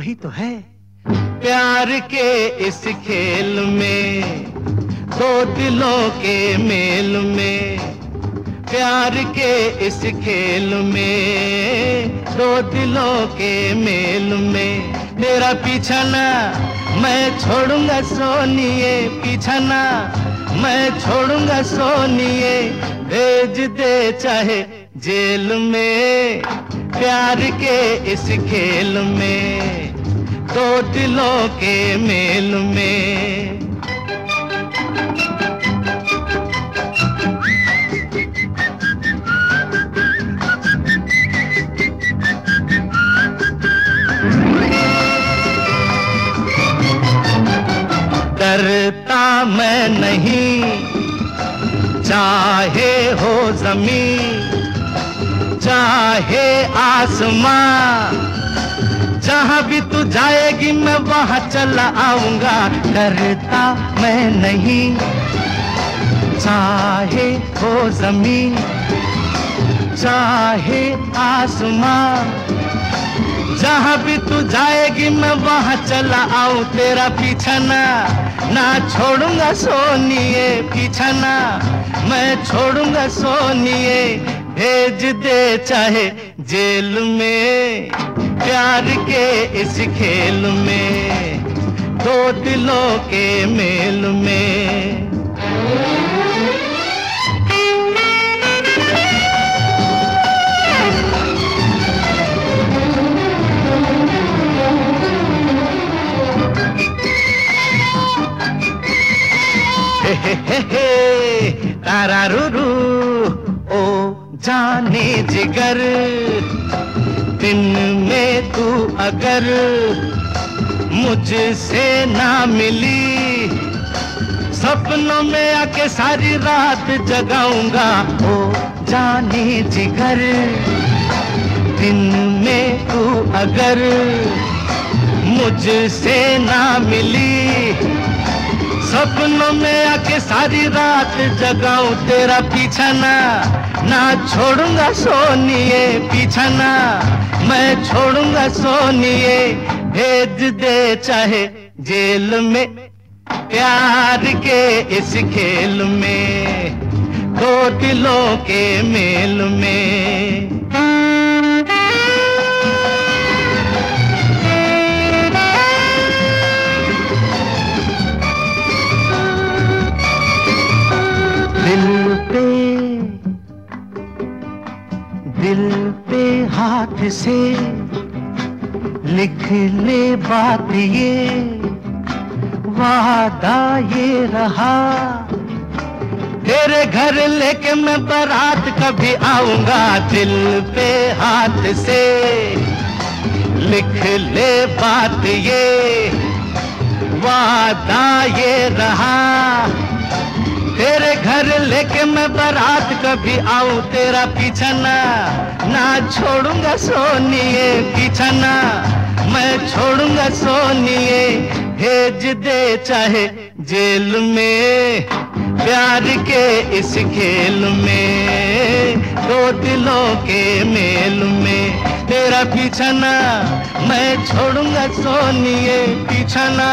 ही तो है। प्यार के इस खेल में, दो दिलों के मेल में, प्यार के इस खेल में, दो दिलों के मेल में। तेरा पीछा ना मैं छोड़ूँगा सोनिए पीछा ना मैं छोड़ूँगा सोनिए, भेज दे चाहे जेल में। प्यार के इस खेल में, दो दिलों के मेल में। डरता मैं नहीं, चाहे हो ज़मीन चाहे आसमां। जहाँ भी तू जाएगी, मैं वहाँ चला आऊँगा। डरता मैं नहीं। चाहे हो ज़मीन, चाहे आसमां। जहाँ भी तू जाएगी, मैं वहाँ चला आऊँ। तेरा पीछा ना ना छोड़ूँगा, सोनिए पीछा ना मैं छोड़ूँगा, सोनिए भेज दे चाहे जेल में, प्यार के इस खेल में, दो दिलों के मेल में। हे हे हे हे तारा रू ओ जाने जिगर, दिन में तू अगर मुझसे ना मिली, सपनों में आके सारी रात जगाऊँगा। ओ जाने जिगर, दिन में तू अगर मुझसे ना मिली, सपनों में आके सारी रात जगाऊं तेरा पीछा ना ना छोड़ूँगा सोनिए, पीछा ना मैं छोड़ूँगा सोनिए। भेज दे चाहे जेल में, प्यार के इस खेल में, दो दिलों के मेल में। दिल पे हाथ से लिख ले बात ये, वादा ये रहा। तेरे घर लेके मैं बारात कभी आऊँगा दिल पे हाथ से लिख ले बात ये, वादा ये रहा। घर लेके मैं बारात कभी आऊँ तेरा पीछा ना ना छोड़ूँगा सोनिए पीछा ना मैं छोड़ूँगा सोनिए, भेज दे चाहे जेल में। प्यार के इस खेल में, दो दिलों के मेल में। तेरा पीछा ना मैं छोड़ूँगा सोनिए पीछा ना